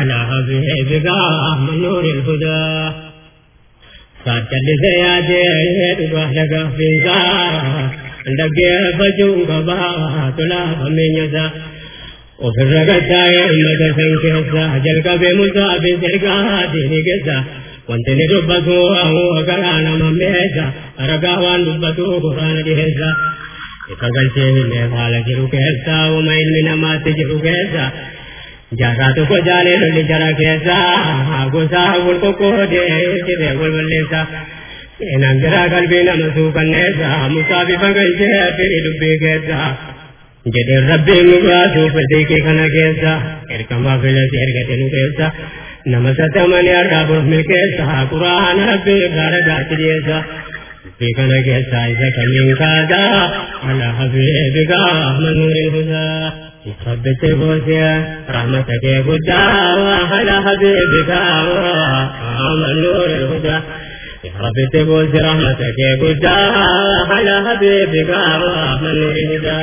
അലാ ഹബീബിക മുനൂരിൽ ഹുദാ സാറ്റൽ സയാജെ തുബഹലക ഫിസാ ndage bajunga ba tula bamenyaza ofirraga taye ummata sankirasa jalga be musa be jalga dinigesa wanti ni dubbatu ahuu garaa nama meeja argaa waan dubbatu kuraana dhiheessa. Ika galchee illee haala jiru keessa uuma ilmi namaatti jiru keessa. Jaarraa tokko jaalee lolli jara keessa gosa hawwul tokko deebisee wal balleessa. Seenaan jira galbii nama suukanneessa musaa bifa galchee firii dubbii keessa. Jedheen rabbiin mukaa suufa kana keessa. Erga maafilas erga jennu keessa. نمستمنیا ڈبے سہاپران گردیسا వికలగే సాయిజ కమింకాదా అలా హబీబిగా మనూరి హుదా ముఖబ్బతే బోసియ రహమతకే گا అలా హబీబిగా మనూరి హుదా ربت بوز رحمتك قدا على حبيبك منور هدى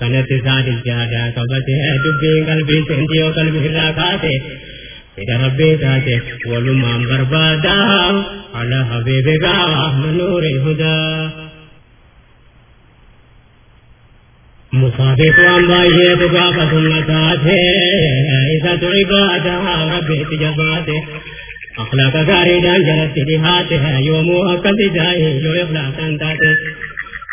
قنت زاد الجاجا قبته دبي قلبی سندي وقلبي راقاته إذا ربي ذاته ولما بربادا علا حبیب گا منور حدا على حبيبك نور الهدى مصادق وانبائه تقاف سنتاته إذا تعبادها ہاں، ربی تجباته اخلاق غاري دان جلت موحق يومها كذي جاهي يو إخلاقا ذاته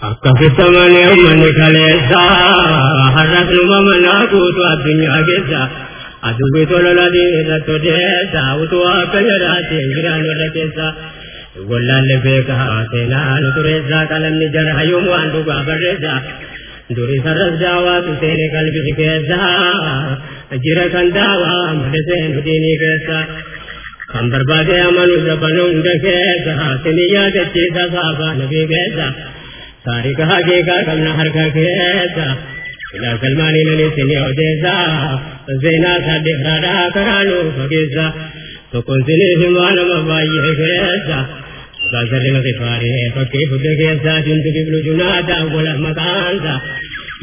akkasitti malee uummanni kaleessaa har'as numa manaa guutuu addunyaa keessa aduubii tololadii irratti odeessa utuu akka jedhaate jiraan irra keessa gollaalle beekaa seenaan tureessaa qalamni jara yoomuu waan dhugaa barreessaa durii sarras daawaatu seene qalbii keessaa jira kan daawaa mada seenu diinii keessaa kan barbaade amanu dabanu hunda keessa sini yaadachiisa saafaa nabii keessa taarika haqiiqaa qabna harka keessa ilaa salmaanii nani sini odeessaa seenaa saddeettaadhaa karaa nuuf fageessa tokkoon sini himaa nama baay'ee keessa Basarri Makifaari fakkii fudda keessaa dintu biblu junaataa gola maqaansa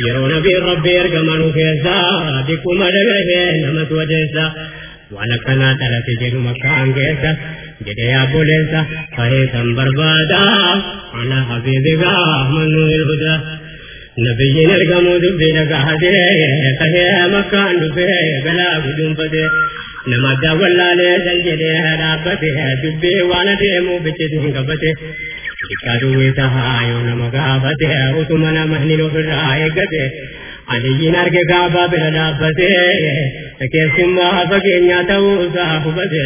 yeroo nabii rabbi ergamanu keessaa dhikkuma dhagahee namatu odeessa waan akkanaa dhalate jedhu makkaan keessa جديا بوليسا فريسا بربادا على حبيبك أحمد الهدى نبيين الجمود بينك هدي كهي مكان دبي بلا بدون بدي نما دا ولا لي سنجدي هدا بدي دبي وانا دي مو بتدين كبدي كادوي تهايو نما غابتي وتمنا مهني لو راي كدي അലിയിൻ അർഗ ഗാബ ബിരലാബതേ കേസും മഹാപകേ ഞാതവും സാഹുബതേ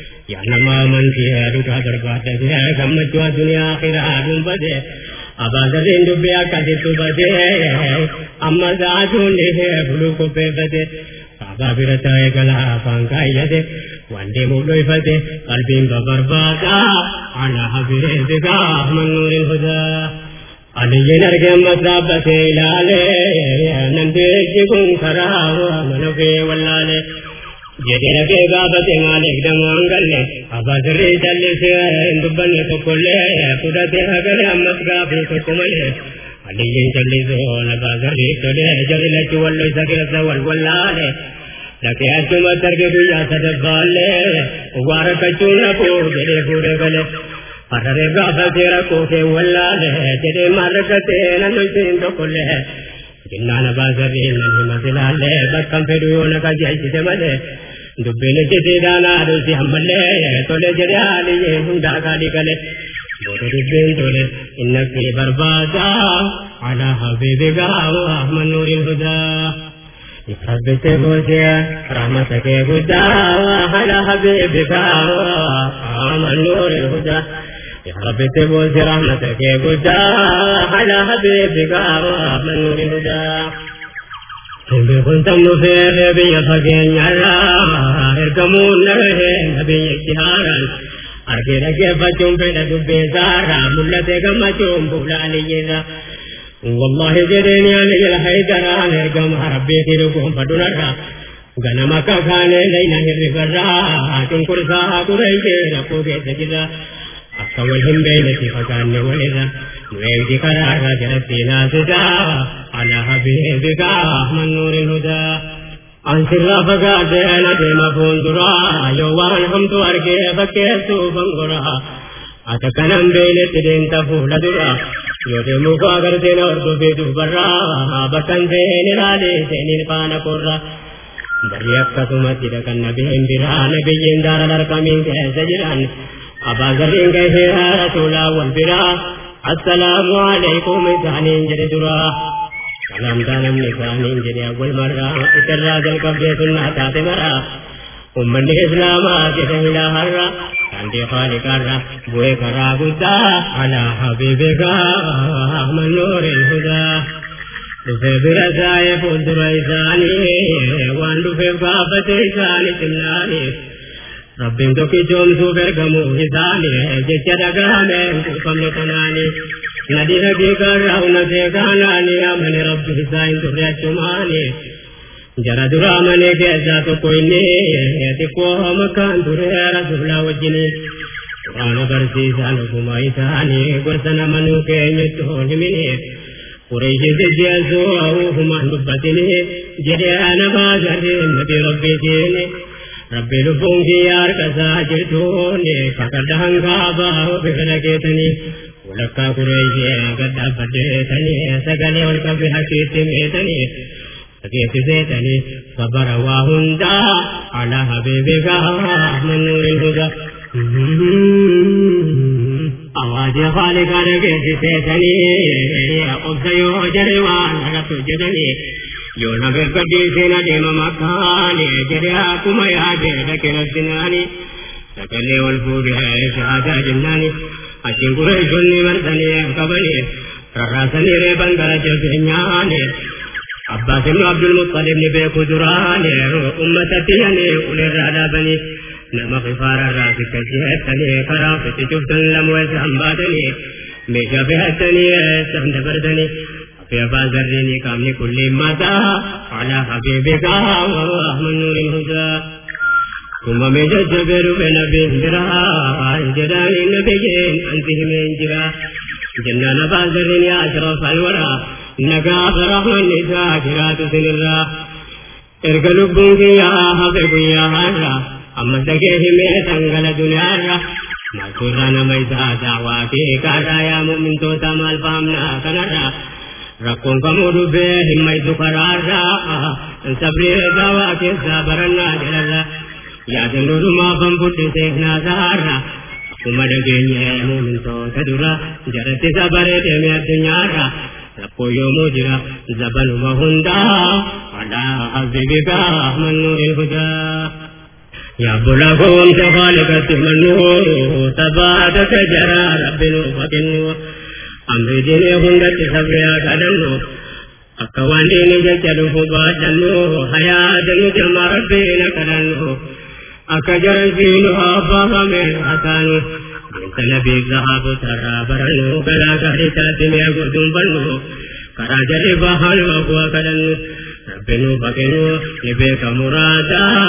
يعلم من فيها رجع دربات فيها سمت وسنيا آخرها دنبته أبادرين دبيا كذب بده أما ذاتون له بلوك ببده فابابرتاي كلا فانكايته وندي مولوي فده قلبين ببرباكا على حبيبك maaliif damoon galle abbaa sirrii callisee hin dubbanne tokkollee fudhatee hagale ammas gaafii tokko malee aliyyiin callisoo abbaa sirrii tolee jarri lachi wallo isa keessa wal wallaale dhaqee achumatti arge guyyaa sadaffaallee waa rakkachuun nafuu jedhee fuudhee gale Harare gaafate rakkoo kee wallaale jedhee maal rakkatee nan dhultiin tokkollee jinnaan abaasarrii nan himate laallee bakkan fedhu yoo na qajeelchite malee dubbiin ejjetee daanaa dhuusi ammallee tole jedhee haaliyyee hundaa gaadhi gale booda dubbiin tole innakki barbaada alaa habiibi gaawa mannuuriin hudaa. ثبت بوسيا رحمتك هدى على حبيبك من نور الهدى يا رب تبوس رحمتك هدى على حبيبك من نور الهدى كنت مفير بي فقين يرى ارقمون له نبي اجتهارا أركي كيف في دبي زارا ملتك مجوم بولاني جزا والله جدني علي الحيدر عن ارقم ربي تلقهم فدنرا غنما كان لينا هرفرا تنكر ساها قريش رقو كيس جدا أكوالهم بينتي فكان ولدا نويبتي قرارا جرتي ناسدا على حبيبك من نور الهدى عن سر فقاد أنا ديما فوندرا يوان همت أركي فكيسو فنقرا أتكنم بينتي دين تفول درا yoo deemuu koo agartee na hordofee dubbarraa bakkan seen ilaalee seeniin faana korra barri akkasumatti dhaqan nabiyeen biraa nabiyyiin daaral argamiin keessa jiran abbaa garriin gahee rasuulaa wal biraa assalaamu alaikum isaaniin jedhe duraa salaamtaa namni isaaniin jedhe awwal marraa isarraa jalqabdee sunnaa taate maraa ummanni islaamaa jedhe ilaaharraa عندي خالق الرب وكرا قدا على حبيبك من نور الهدى دفع برزاي فندر إساني وان دفع بابة إساني سناني ربي دوكي جوم سوبر غمو إساني جيشة دقامين كفم لتناني ندي نبي كراو نسي كاناني أمن ربي إساني دفع شماني jara dura mane keessa tokko inni xiqqoo makkaan ture rasuula wajjini quraana barsiisaan ogummaa isaanii gorsa nama nuu keenyatti himini qureeshi jejjeessu humaan dubbatini jedhee ana baasarri nabi rabbiitiin rabbi lubbuun kiyya harkasaa jirtuun kakadda hangaabaa bira dhageetanii walakkaa qureeshii gad dhaabbaddeetanii sagalee ol qabee hakkiitti meetanii كيف زيتني صبر وهندا على حبيبك من نور الهدى أواجه خالق رجل زيتني أقصى يوجري وانا تجدني يونا بالقدي سينا ديم مكاني جرياكم يا جيدك رسناني سكلي والفور شهادة అశంకురే జొన్ని వర్ధనే نور ሁሉም የጀጀገሩ በነብንድራ እንጀዳን ነብይን አንዚህም እንጅራ ጀናነ ባዘርን የአሽረፍ አልወራ ነጋ በራህመን ሻኪራቱ ስንራ erga lubbuun kiyyaa hafe guyyaa har'a amma sagee himee dhangala duniyaarra maalturraa nama isaa daawaa kee kaarraa yaa mumintoota maal faamnaa kanarra rakkoonfamuu dubbee himma isu karaarraa sabrii egaa waa keessaa barannaa jalarra Yaasa durumaa fanfudhiseef naasaarra. Kuma dhageenya muumintoota dura jaratti sabareedhame addunyaarra. Rakkoo yoomuu jira zabanuma hundaa. Alaa abdibigaa mannuu ilhudaa. Yaabbula koomsa faalikatti mannuu sabaata kajaraa rabbinuu fakkennuu. Amri dinee hundatti sabriyaa kadhannuu. Akka waan diinii jecha dhufu baadhannuu hayaa danu jama rabbiin akkanannuu. akka jaransiinu abbaafame hataanu binta nabii sahabotarraa barannu garaa gaarii taatti mi'a gurduunfannu karaa jarri bahaanu abu'a kadhannu rabbinu fakkinu ni beeka muraadaa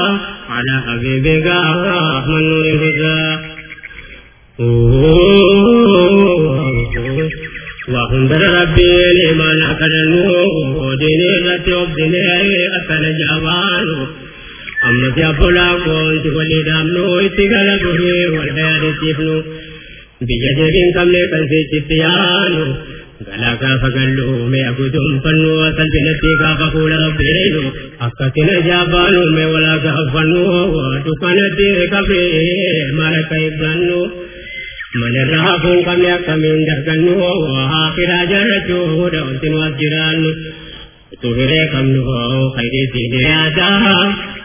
ala habiibigaa mannuuri hudaa وهندر ربي لمن أكلنو ديني رتي وبديني أكل جوانو أما جابولا كونت ولي دامنو اتقال بهي والحياة تيفنو بجدين كملي كنسي تتيانو غلا كافا قلو مي أكدوم فنو وصل بنتي كافا قول ربي رينو أكتنا جابانو مي ولا كافنو ودكانتي كفي مالك إبنو manarraa kun qabne akkamiin dargannu aakiraa jaarrachuudha wanti nu as jiraannu utuu hiree qabnu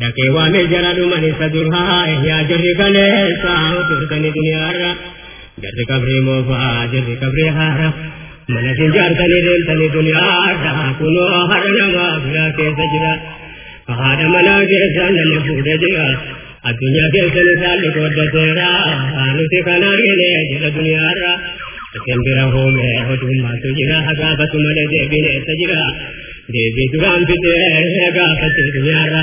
Dakee waamee jala dhuman isa durhaa yaa jirri kaleessaa turtanii duniyaarra. Jarri qabree moofaa jirri qabree haara. Mana siin jaartanii deemtanii duniyaarra kunoo hara namaa biraa keessa jira. Haadha manaa keessa namni fuudhee jira. Addunyaa keessan isaan ni qooddateera. Nuti kana arginee jira duniyaarra. Isin bira hoomee odummaatu jira. Gaafatu malee deebiin eessa jira. Deebii duraan fitee gaafatte duniyaarra.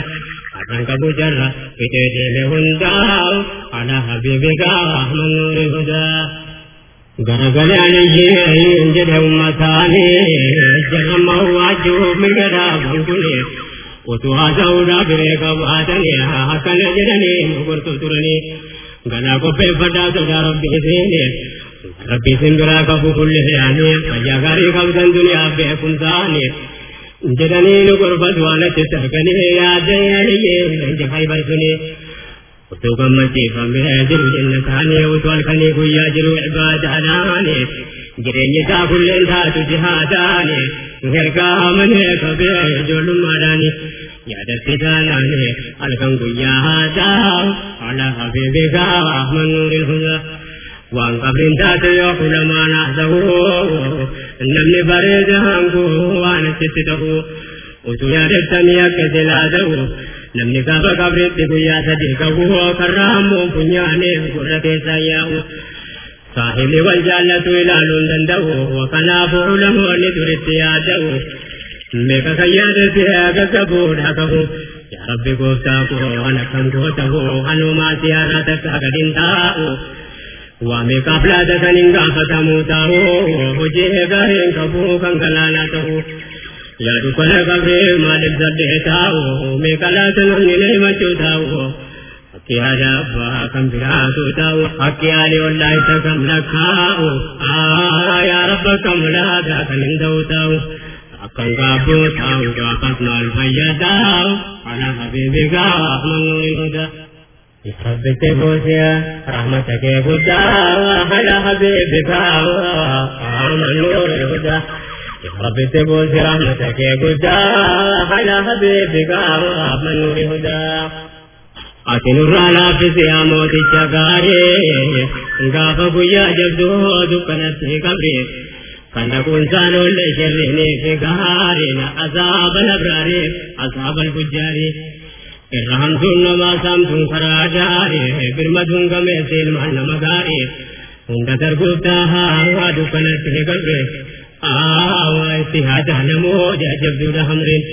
اڑن ජර පිටේ تے مہوندا انا حبے ویگا من رہدا گنگل ایے انجدوں مٹانی جنم او واچو میگڑا بھونے کو تو ہا جو رابے کم ہتنی ہا ہکل جننی ورتو ترنی گنا njidaniinu gurbadu alatti sargani yaaddan yaaliyyee leenji haybarsuni utuu gammachiifamee jiru jannataanii utuu halkanii guyyaa jiru ibaadaadhaani jireenyi isaa kulleen taatu jihaadaani gargaamanee qabee ijoollummaadhaani yaadattitaanaani halkan guyyaa haadaa ala habiibikaa ahmad nuuriin hundaa وانقبل ذات يوحل ما نحزه النمل بريد هنقو وانا ستته وتويا دتمي كسل عزه نمل كاب قبر تبويا صديقه كرام بنيانه قرة سياه صاحب والجالة إلى لندنده وكنافه له لترتياده ميك سيادتها كسبون حقه يا رب قفتاه أنا كم قوته أنو ما سيارتك أكدين تاؤه koo an akkam gootahu hanumaa siyaasaa takka gadin taa'u waa meeqaaf laata kan hin gaafatamu ta'u hojii gaariin qabu kan galaanaa ta'u yaadu kana qabree maaliif saddeet taa'u meeqa laata namni na himachuu taa'u Akki yaada abbaa kan biraatu ta'u akki yaali wallaayisa kam lakkaa'u yaa rabba kam laagaa kan hin ta'u ta'u akkan gaabboo ta'u gaafas maal fayyadaa'u ala habiibigaa ahmanuun hudaa. ربك بوسيا رحمتك بدا على حبيبك من نور الهدى ربك بوسيا رحمتك بدا على حبيبك من نور الهدى ati nurraa laaffisi yaa mooticha gaarii gaafa guyyaa jabduu dukkanatti qabri kan dhaquunsaan oolle shirriinii fi gaariin azaaba labraarii azaaba Iram സുണ്ണമാസാം സുംഖരാജാരേ ബിർമധുംഗമേ സേൽമണ്ണമതാരേ ഉണ്ടതർഗുപ്താഹാടുപ്പനട്ടിലേ ആവാനമോ ജബ്ദുരഹംറിൻ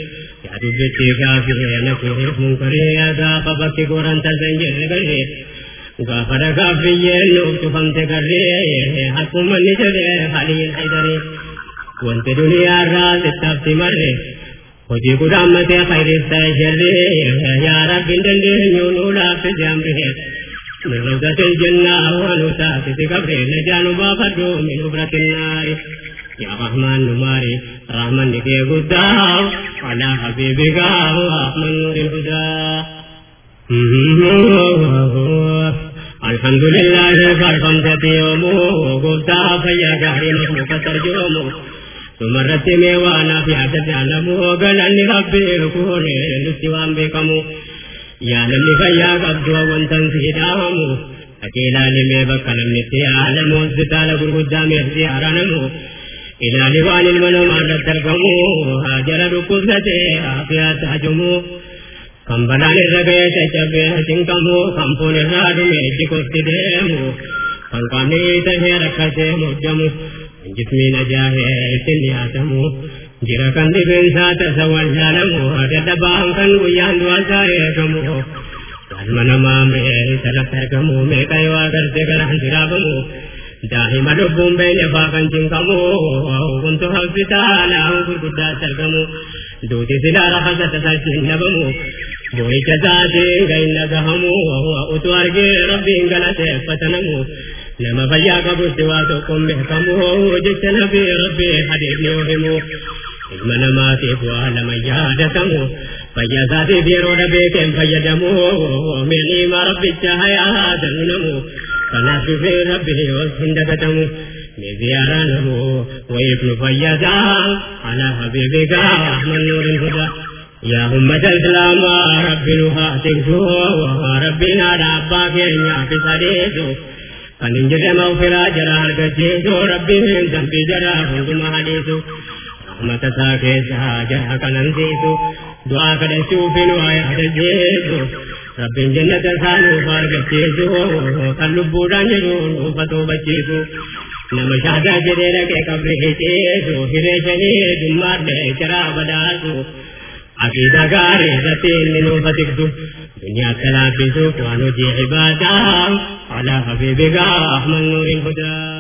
غفر غفية نوكت فمت قرية حكم النجد خليل حيدري وانت دنيا الراس التفتي مره وجی گرام دے خیری سجلے یا رب اندلی یونو لاف جمبے نلو دا سی جنہ وانو سا سی سی کبھے نجانو با فردو منو برات ناری یا رحمان نماری رحمان دے گزا وانا حبیبی گا رحمان نوری الہدا الحمد للہ الحمد للہ الحمد للہ الحمد للہ الحمد للہ الحمد للہ الحمد للہ الحمد للہ الحمد للہ الحمد للہ الحمد للہ الحمد للہ الحمد للہ الحمد للہ الحمد للہ الحمد للہ الحمد للہ ثم رتم وأنا في عدد علم وقال أني ربي يكون لسوان بكم يا نمي فيا قبض وانت انسيدام أكيلا لمي بكا نمي سيعلم وانسطال قرقدام يخزي عرانمو إلى لوان المنوم على ترقمو هاجر ركوزته آفيا تهجمو kan balaan irra ga'ee caccabee cinqamu kan foon irraa dhume ijji kosti deemu kan qaamni جسمي نجاه الدنيا تموت jira kan dibeensaa tasa wal jaalamu haada dhabaan kan guyyaan du'aan taa'ee gamu qalma namaa mee salatti argamu meeqa yoo agarte garaan jiraabamu daa'ima lubbuun beeyne faa kan cinqamu hukuntu haffisaa laa'u gurguddaatti argamu duuti silaa rafasa tasalchiin dhabamu boo'icha saatiin ga'in dhagahamu utuu argee rabbiin galateeffatanamu nama fayyaa qabutti waa tokkoon beekamu jecha nabii rabbii hadiisni yoo himu ilma namaatiif waa lama yaadatamu fayyaa isaatiif yeroo dhabeekeen fayyadamu miidhiima rabbicha hayaatanu namu kanaaf dhufee rabbi yoos hin dagatamu ni ziyaaraa namu wayiif nu fayyadaa ala habiibigaa ahmad nuurin hudaa يا أمة الإسلام ربي نهاتكسو ربنا ربا كينيا في صديسو ان گي ته نو فراج ربي من دي جرى هندم حديثو رحمة ستا جرى ساجن دعا کي سيو فيلو ايت جو بين جنن تسانو باغتي سو قلوب دان رو نو بدو وكيتو تم شا جا جي ري کي کمپي تي سو ري شني دن مار دے خراب دادو ادي دا گاري ستي لي تكتو دنيا تلابسو وانو جي عبادة. على حبيبك أحمد نور الهدى.